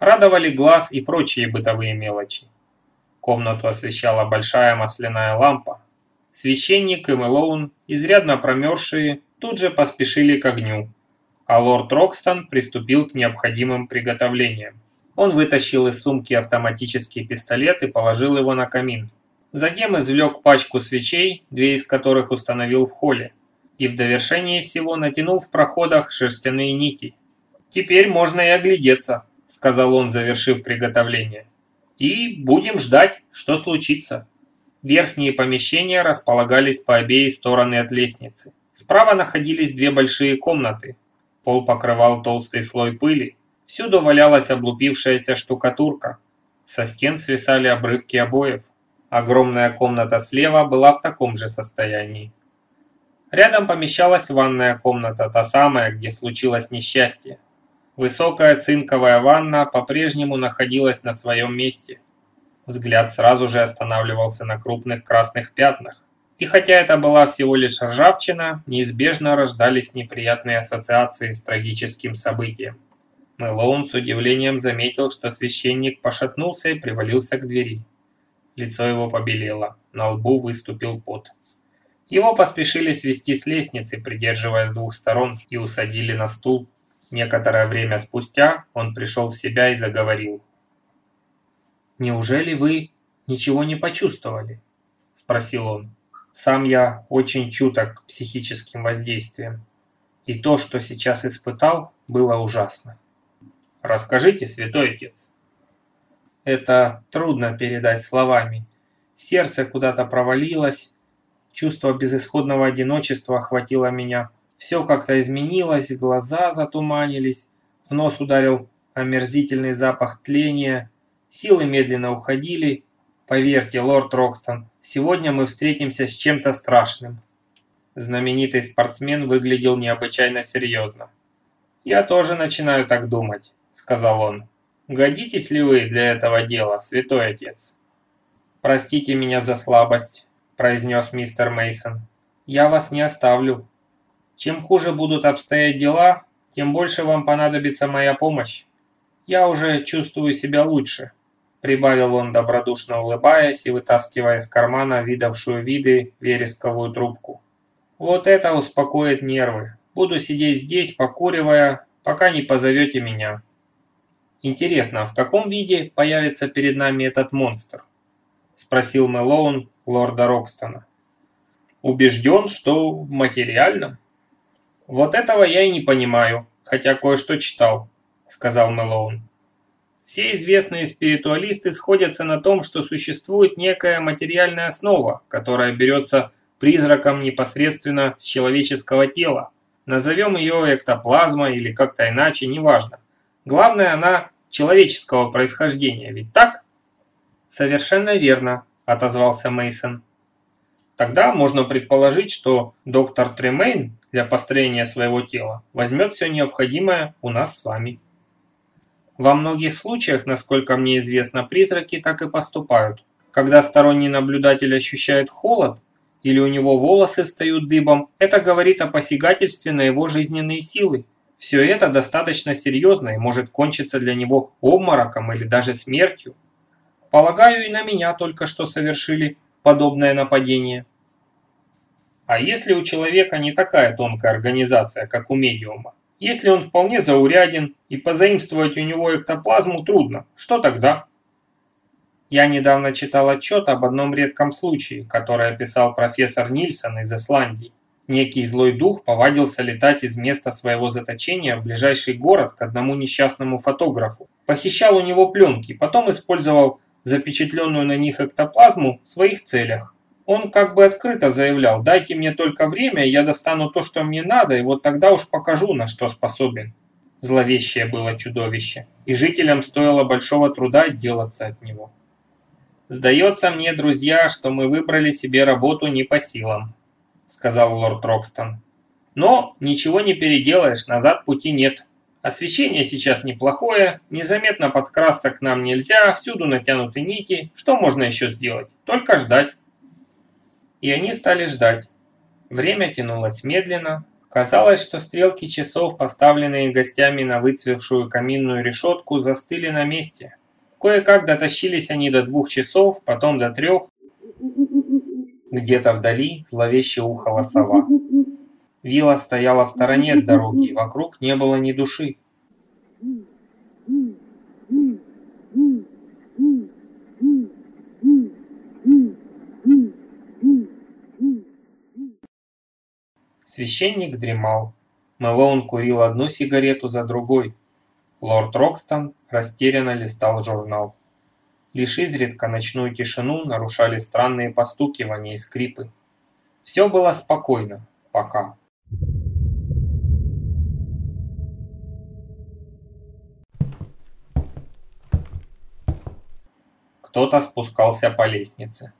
Радовали глаз и прочие бытовые мелочи. Комнату освещала большая масляная лампа. Священник и Мэлоун, изрядно промерзшие, тут же поспешили к огню, а лорд Рокстон приступил к необходимым приготовлениям. Он вытащил из сумки автоматический пистолет и положил его на камин. Затем извлек пачку свечей, две из которых установил в холле, и в довершении всего натянул в проходах шерстяные нити. «Теперь можно и оглядеться», – сказал он, завершив приготовление. «И будем ждать, что случится». Верхние помещения располагались по обеи стороны от лестницы. Справа находились две большие комнаты. Пол покрывал толстый слой пыли. Всюду валялась облупившаяся штукатурка. Со стен свисали обрывки обоев. Огромная комната слева была в таком же состоянии. Рядом помещалась ванная комната, та самая, где случилось несчастье. Высокая цинковая ванна по-прежнему находилась на своем месте. Взгляд сразу же останавливался на крупных красных пятнах. И хотя это была всего лишь ржавчина, неизбежно рождались неприятные ассоциации с трагическим событием. Мэлоун с удивлением заметил, что священник пошатнулся и привалился к двери. Лицо его побелело, на лбу выступил пот. Его поспешили свести с лестницы, придерживая с двух сторон, и усадили на стул. Некоторое время спустя он пришел в себя и заговорил. «Неужели вы ничего не почувствовали?» – спросил он. «Сам я очень чуток к психическим воздействиям, и то, что сейчас испытал, было ужасно». «Расскажите, святой отец». Это трудно передать словами. Сердце куда-то провалилось, чувство безысходного одиночества охватило меня – все как-то изменилось, глаза затуманились, в нос ударил омерзительный запах тления, силы медленно уходили. Поверьте, лорд Рокстон, сегодня мы встретимся с чем-то страшным. Знаменитый спортсмен выглядел необычайно серьезно. «Я тоже начинаю так думать», — сказал он. «Годитесь ли вы для этого дела, святой отец?» «Простите меня за слабость», — произнес мистер Мейсон. «Я вас не оставлю. Чем хуже будут обстоять дела, тем больше вам понадобится моя помощь. Я уже чувствую себя лучше», – прибавил он, добродушно улыбаясь и вытаскивая из кармана видавшую виды вересковую трубку. «Вот это успокоит нервы. Буду сидеть здесь, покуривая, пока не позовете меня». «Интересно, в каком виде появится перед нами этот монстр?» – спросил Мэлоун лорда Рокстона. «Убежден, что в материальном». «Вот этого я и не понимаю, хотя кое-что читал», — сказал Мэлоун. «Все известные спиритуалисты сходятся на том, что существует некая материальная основа, которая берется призраком непосредственно с человеческого тела. Назовем ее эктоплазма или как-то иначе, неважно. Главное, она человеческого происхождения, ведь так?» «Совершенно верно», — отозвался Мейсон. Тогда можно предположить, что доктор Тремейн для построения своего тела возьмет все необходимое у нас с вами. Во многих случаях, насколько мне известно, призраки так и поступают. Когда сторонний наблюдатель ощущает холод, или у него волосы встают дыбом, это говорит о посягательстве на его жизненные силы. Все это достаточно серьезно и может кончиться для него обмороком или даже смертью. Полагаю, и на меня только что совершили подобное нападение. А если у человека не такая тонкая организация, как у медиума? Если он вполне зауряден и позаимствовать у него эктоплазму трудно, что тогда? Я недавно читал отчет об одном редком случае, который описал профессор Нильсон из Исландии. Некий злой дух повадился летать из места своего заточения в ближайший город к одному несчастному фотографу. Похищал у него пленки, потом использовал запечатленную на них эктоплазму в своих целях. Он как бы открыто заявлял, дайте мне только время, я достану то, что мне надо, и вот тогда уж покажу, на что способен. Зловещее было чудовище, и жителям стоило большого труда отделаться от него. «Сдается мне, друзья, что мы выбрали себе работу не по силам», — сказал лорд Рокстон. «Но ничего не переделаешь, назад пути нет. Освещение сейчас неплохое, незаметно подкрасться к нам нельзя, всюду натянуты нити. Что можно еще сделать? Только ждать. И они стали ждать. Время тянулось медленно, Казалось, что стрелки часов, поставленные гостями на выцвевшую каминную решетку, застыли на месте. Кое-как дотащились они до двух часов, потом до трех. Где-то вдали зловеще ухала сова. Вилла стояла в стороне от дороги, вокруг не было ни души. Священник дремал. Мэлоун курил одну сигарету за другой. Лорд Рокстон растерянно листал журнал. Лишь изредка ночную тишину нарушали странные постукивания и скрипы. Все было спокойно, пока. Кто-то спускался по лестнице.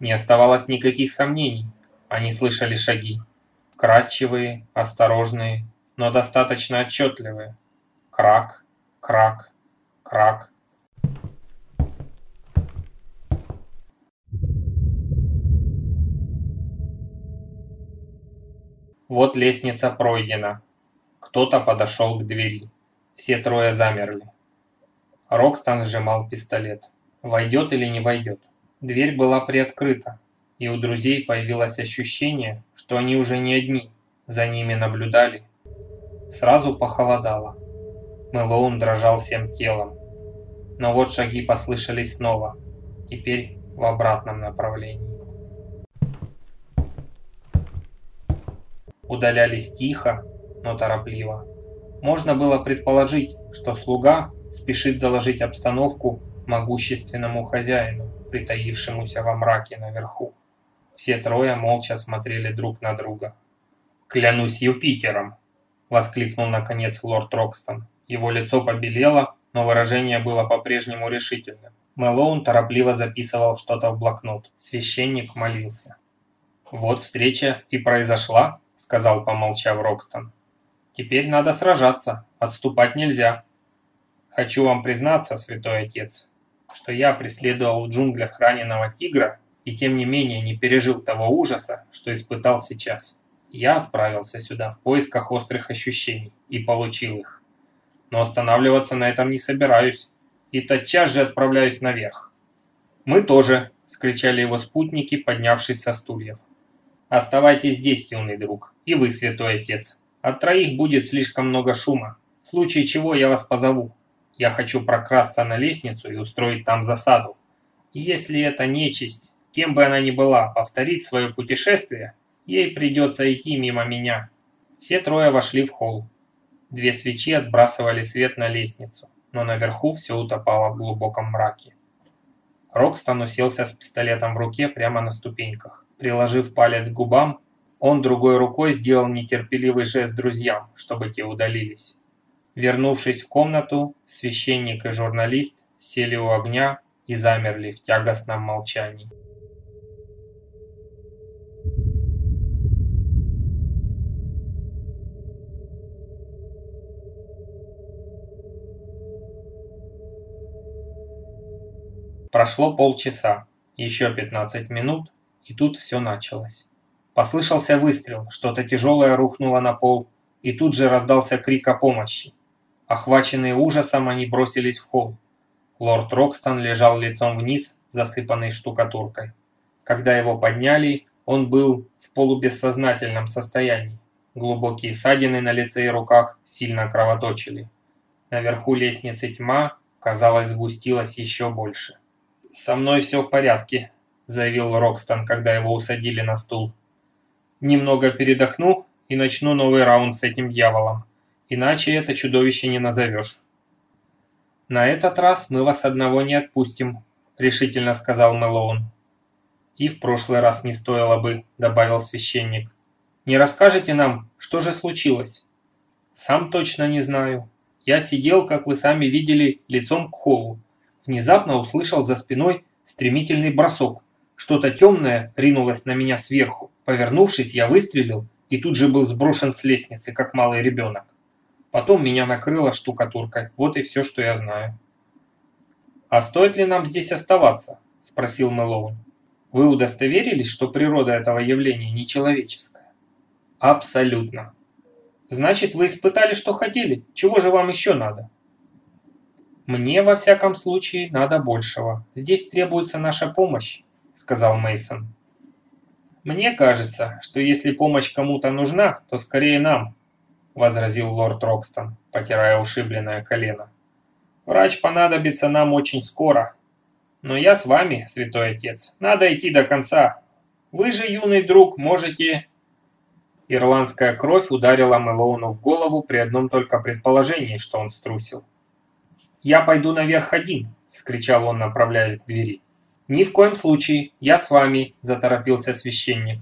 Не оставалось никаких сомнений. Они слышали шаги. Кратчевые, осторожные, но достаточно отчетливые. Крак, крак, крак. Вот лестница пройдена. Кто-то подошел к двери. Все трое замерли. Рокстон сжимал пистолет. Войдет или не войдет? Дверь была приоткрыта и у друзей появилось ощущение, что они уже не одни, за ними наблюдали. Сразу похолодало. Мэлоун дрожал всем телом. Но вот шаги послышались снова, теперь в обратном направлении. Удалялись тихо, но торопливо. Можно было предположить, что слуга спешит доложить обстановку могущественному хозяину, притаившемуся во мраке наверху. Все трое молча смотрели друг на друга. «Клянусь Юпитером!» – воскликнул наконец лорд Рокстон. Его лицо побелело, но выражение было по-прежнему решительным. Мэлоун торопливо записывал что-то в блокнот. Священник молился. «Вот встреча и произошла», – сказал, помолчав Рокстон. «Теперь надо сражаться, отступать нельзя. Хочу вам признаться, святой отец, что я преследовал в джунглях раненого тигра и тем не менее не пережил того ужаса, что испытал сейчас. Я отправился сюда в поисках острых ощущений и получил их. Но останавливаться на этом не собираюсь, и тотчас же отправляюсь наверх. «Мы тоже!» – скричали его спутники, поднявшись со стульев. «Оставайтесь здесь, юный друг, и вы, святой отец. От троих будет слишком много шума, в случае чего я вас позову. Я хочу прокрасться на лестницу и устроить там засаду. Если это нечисть, Кем бы она ни была, повторить свое путешествие, ей придется идти мимо меня. Все трое вошли в холл. Две свечи отбрасывали свет на лестницу, но наверху все утопало в глубоком мраке. Рокстон уселся с пистолетом в руке прямо на ступеньках. Приложив палец к губам, он другой рукой сделал нетерпеливый жест друзьям, чтобы те удалились. Вернувшись в комнату, священник и журналист сели у огня и замерли в тягостном молчании. Прошло полчаса, еще 15 минут, и тут все началось. Послышался выстрел, что-то тяжелое рухнуло на пол, и тут же раздался крик о помощи. Охваченные ужасом, они бросились в холл. Лорд Рокстон лежал лицом вниз, засыпанный штукатуркой. Когда его подняли, он был в полубессознательном состоянии. Глубокие ссадины на лице и руках сильно кровоточили. Наверху лестницы тьма, казалось, сгустилась еще больше. «Со мной все в порядке», – заявил Рокстон, когда его усадили на стул. «Немного передохну и начну новый раунд с этим дьяволом. Иначе это чудовище не назовешь». «На этот раз мы вас одного не отпустим», – решительно сказал Мэлоун. «И в прошлый раз не стоило бы», – добавил священник. «Не расскажете нам, что же случилось?» «Сам точно не знаю. Я сидел, как вы сами видели, лицом к холлу внезапно услышал за спиной стремительный бросок. Что-то темное ринулось на меня сверху. Повернувшись, я выстрелил и тут же был сброшен с лестницы, как малый ребенок. Потом меня накрыло штукатуркой. Вот и все, что я знаю. «А стоит ли нам здесь оставаться?» – спросил Мэлоун. «Вы удостоверились, что природа этого явления нечеловеческая?» Абсолютно. Значит, вы испытали, что хотели? Чего же вам еще надо? Мне, во всяком случае, надо большего. Здесь требуется наша помощь, сказал Мейсон. Мне кажется, что если помощь кому-то нужна, то скорее нам, возразил лорд Рокстон, потирая ушибленное колено. Врач понадобится нам очень скоро. Но я с вами, святой отец. Надо идти до конца. Вы же, юный друг, можете Ирландская кровь ударила Мэлоуну в голову при одном только предположении, что он струсил. «Я пойду наверх один!» – вскричал он, направляясь к двери. «Ни в коем случае, я с вами!» – заторопился священник.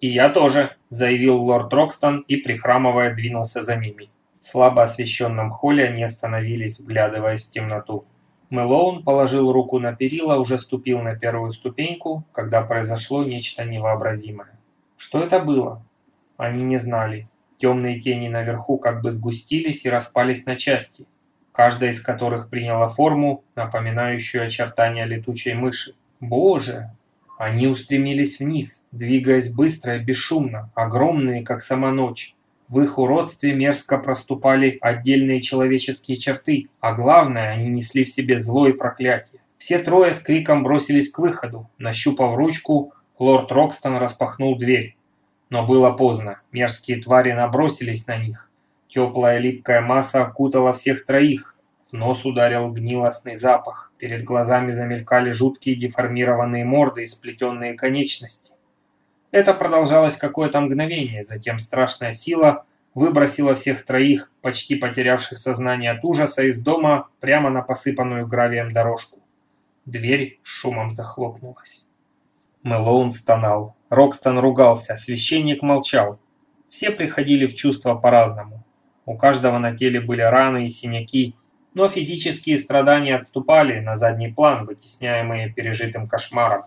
«И я тоже!» – заявил лорд Рокстон и, прихрамывая, двинулся за ними. В слабо освещенном холле они остановились, вглядываясь в темноту. Мэлоун положил руку на перила, уже ступил на первую ступеньку, когда произошло нечто невообразимое. Что это было? Они не знали. Темные тени наверху как бы сгустились и распались на части, каждая из которых приняла форму, напоминающую очертания летучей мыши. Боже! Они устремились вниз, двигаясь быстро и бесшумно, огромные, как сама ночь. В их уродстве мерзко проступали отдельные человеческие черты, а главное, они несли в себе зло и проклятие. Все трое с криком бросились к выходу. Нащупав ручку, лорд Рокстон распахнул дверь. Но было поздно, мерзкие твари набросились на них. Теплая липкая масса окутала всех троих. В нос ударил гнилостный запах. Перед глазами замелькали жуткие деформированные морды и сплетенные конечности. Это продолжалось какое-то мгновение, затем страшная сила выбросила всех троих, почти потерявших сознание от ужаса, из дома прямо на посыпанную гравием дорожку. Дверь шумом захлопнулась. Мэлоун стонал. Рокстон ругался, священник молчал. Все приходили в чувство по-разному. У каждого на теле были раны и синяки, но физические страдания отступали на задний план, вытесняемые пережитым кошмаром.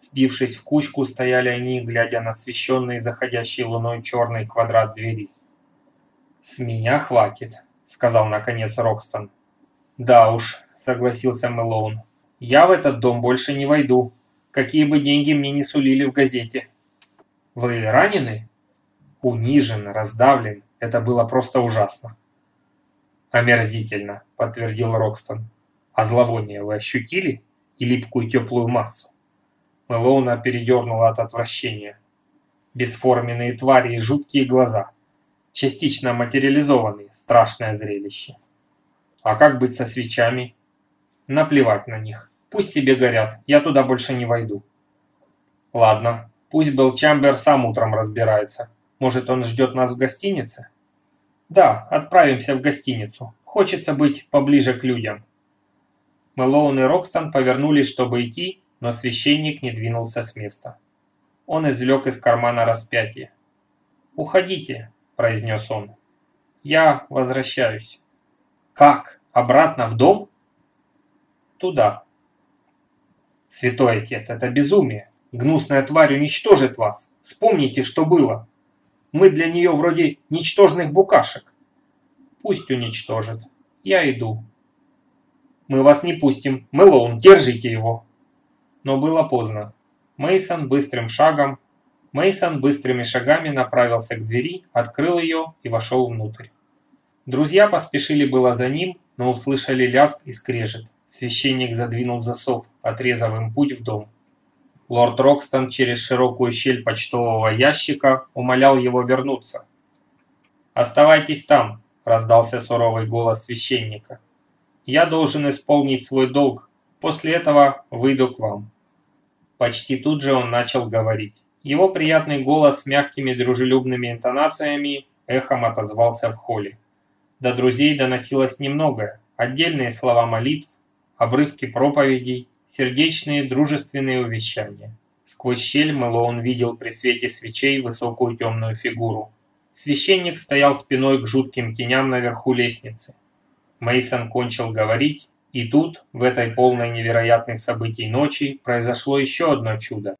Сбившись в кучку, стояли они, глядя на освещенный заходящей луной черный квадрат двери. «С меня хватит», — сказал наконец Рокстон. «Да уж», — согласился Мэлоун. «Я в этот дом больше не войду какие бы деньги мне не сулили в газете. Вы ранены? Унижен, раздавлен. Это было просто ужасно. Омерзительно, подтвердил Рокстон. А зловоние вы ощутили? И липкую теплую массу? Мэлоуна передернула от отвращения. Бесформенные твари и жуткие глаза. Частично материализованные. Страшное зрелище. А как быть со свечами? Наплевать на них. Пусть себе горят, я туда больше не войду. Ладно, пусть Белл Чамбер сам утром разбирается. Может, он ждет нас в гостинице? Да, отправимся в гостиницу. Хочется быть поближе к людям. Мэлоун и Рокстон повернулись, чтобы идти, но священник не двинулся с места. Он извлек из кармана распятие. «Уходите», – произнес он. «Я возвращаюсь». «Как? Обратно в дом?» «Туда», Святой Отец, это безумие. Гнусная тварь уничтожит вас. Вспомните, что было. Мы для нее вроде ничтожных букашек. Пусть уничтожит. Я иду. Мы вас не пустим. Мэлоун, держите его. Но было поздно. Мейсон быстрым шагом, Мейсон быстрыми шагами направился к двери, открыл ее и вошел внутрь. Друзья поспешили было за ним, но услышали лязг и скрежет. Священник задвинул засов отрезав им путь в дом. Лорд Рокстон через широкую щель почтового ящика умолял его вернуться. «Оставайтесь там», – раздался суровый голос священника. «Я должен исполнить свой долг. После этого выйду к вам». Почти тут же он начал говорить. Его приятный голос с мягкими дружелюбными интонациями эхом отозвался в холле. До друзей доносилось немногое. Отдельные слова молитв, обрывки проповедей, сердечные дружественные увещания. Сквозь щель Мэлоун видел при свете свечей высокую темную фигуру. Священник стоял спиной к жутким теням наверху лестницы. Мейсон кончил говорить, и тут, в этой полной невероятных событий ночи, произошло еще одно чудо.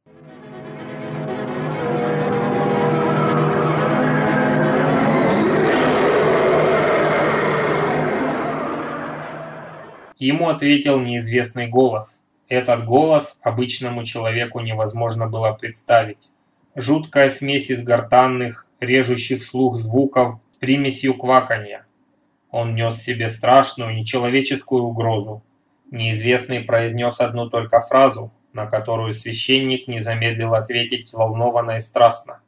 Ему ответил неизвестный голос – этот голос обычному человеку невозможно было представить. жуткая смесь из гортанных, режущих слух звуков с примесью кваканья. Он нес себе страшную, нечеловеческую угрозу. Неизвестный произнес одну только фразу, на которую священник не замедлил ответить взволнованно и страстно.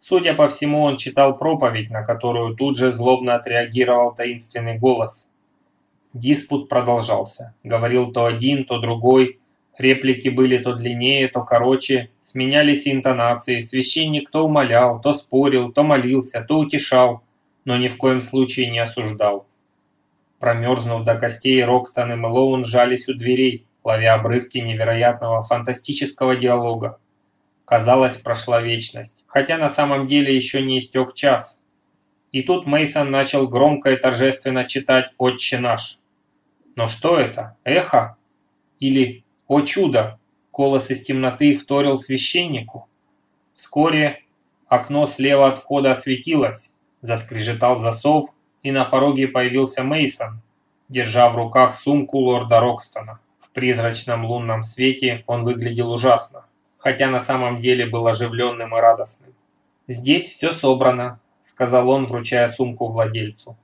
Судя по всему, он читал проповедь, на которую тут же злобно отреагировал таинственный голос. Диспут продолжался. Говорил то один, то другой. Реплики были то длиннее, то короче. Сменялись интонации. Священник то умолял, то спорил, то молился, то утешал, но ни в коем случае не осуждал. Промерзнув до костей, Рокстон и Мэлоун сжались у дверей, ловя обрывки невероятного фантастического диалога. Казалось, прошла вечность, хотя на самом деле еще не истек час. И тут Мейсон начал громко и торжественно читать «Отче наш». Но что это? Эхо? Или «О чудо!» Голос из темноты вторил священнику. Вскоре окно слева от входа осветилось, заскрежетал засов, и на пороге появился Мейсон, держа в руках сумку лорда Рокстона. В призрачном лунном свете он выглядел ужасно хотя на самом деле был оживленным и радостным. «Здесь все собрано», — сказал он, вручая сумку владельцу.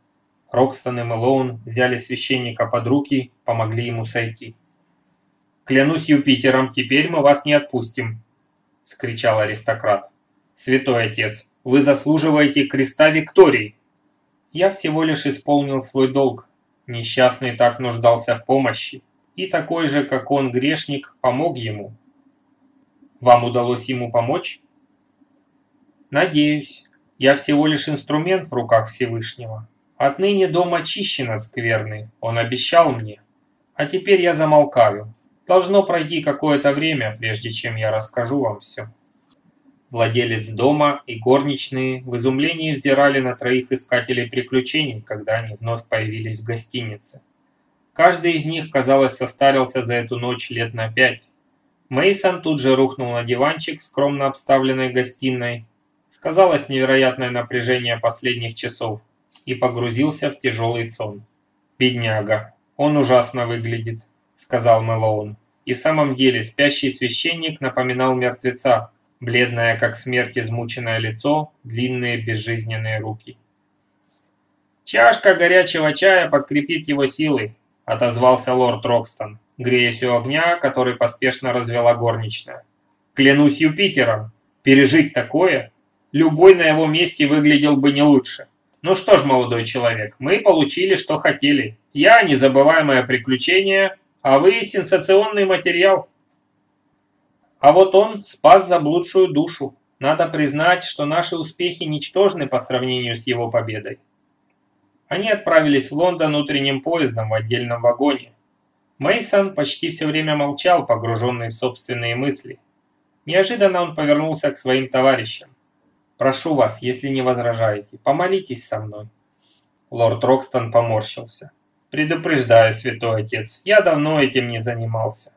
Рокстон и Мэлоун взяли священника под руки, помогли ему сойти. «Клянусь Юпитером, теперь мы вас не отпустим», — скричал аристократ. «Святой отец, вы заслуживаете креста Виктории». «Я всего лишь исполнил свой долг. Несчастный так нуждался в помощи, и такой же, как он, грешник, помог ему», вам удалось ему помочь? Надеюсь. Я всего лишь инструмент в руках Всевышнего. Отныне дом очищен от скверны, он обещал мне. А теперь я замолкаю. Должно пройти какое-то время, прежде чем я расскажу вам все. Владелец дома и горничные в изумлении взирали на троих искателей приключений, когда они вновь появились в гостинице. Каждый из них, казалось, состарился за эту ночь лет на пять. Мейсон тут же рухнул на диванчик, скромно обставленной гостиной. Сказалось невероятное напряжение последних часов и погрузился в тяжелый сон. «Бедняга, он ужасно выглядит», — сказал Мэлоун. И в самом деле спящий священник напоминал мертвеца, бледное, как смерть, измученное лицо, длинные безжизненные руки. «Чашка горячего чая подкрепит его силы», — отозвался лорд Рокстон греясь у огня, который поспешно развела горничная. Клянусь Юпитером, пережить такое, любой на его месте выглядел бы не лучше. Ну что ж, молодой человек, мы получили, что хотели. Я незабываемое приключение, а вы сенсационный материал. А вот он спас заблудшую душу. Надо признать, что наши успехи ничтожны по сравнению с его победой. Они отправились в Лондон утренним поездом в отдельном вагоне. Мейсон почти все время молчал, погруженный в собственные мысли. Неожиданно он повернулся к своим товарищам. «Прошу вас, если не возражаете, помолитесь со мной». Лорд Рокстон поморщился. «Предупреждаю, святой отец, я давно этим не занимался.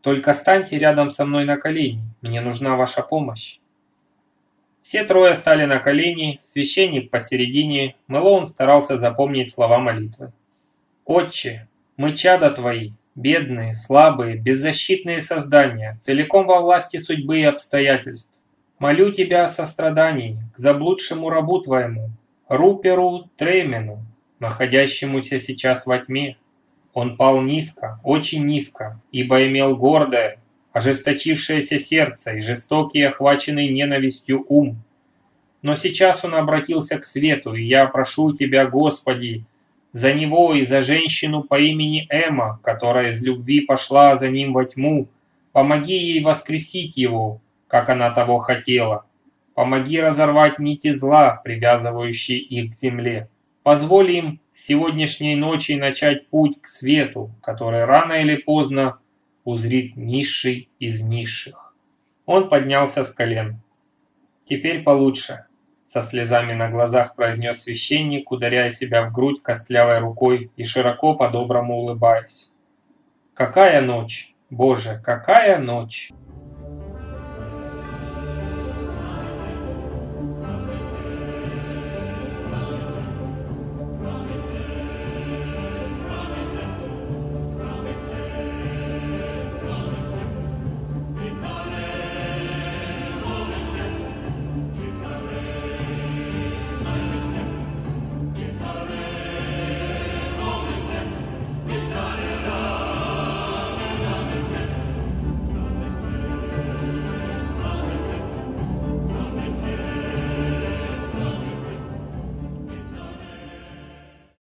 Только станьте рядом со мной на колени, мне нужна ваша помощь». Все трое стали на колени, священник посередине, Мэлоун старался запомнить слова молитвы. «Отче, мы чада твои, бедные, слабые, беззащитные создания, целиком во власти судьбы и обстоятельств. Молю тебя о сострадании к заблудшему рабу твоему, Руперу Тремену, находящемуся сейчас во тьме. Он пал низко, очень низко, ибо имел гордое, ожесточившееся сердце и жестокий, охваченный ненавистью ум. Но сейчас он обратился к свету, и я прошу тебя, Господи, за него и за женщину по имени Эмма, которая из любви пошла за ним во тьму. Помоги ей воскресить его, как она того хотела. Помоги разорвать нити зла, привязывающие их к земле. Позволь им сегодняшней ночи начать путь к свету, который рано или поздно узрит низший из низших. Он поднялся с колен. Теперь получше со слезами на глазах произнес священник, ударяя себя в грудь костлявой рукой и широко по-доброму улыбаясь. «Какая ночь! Боже, какая ночь!»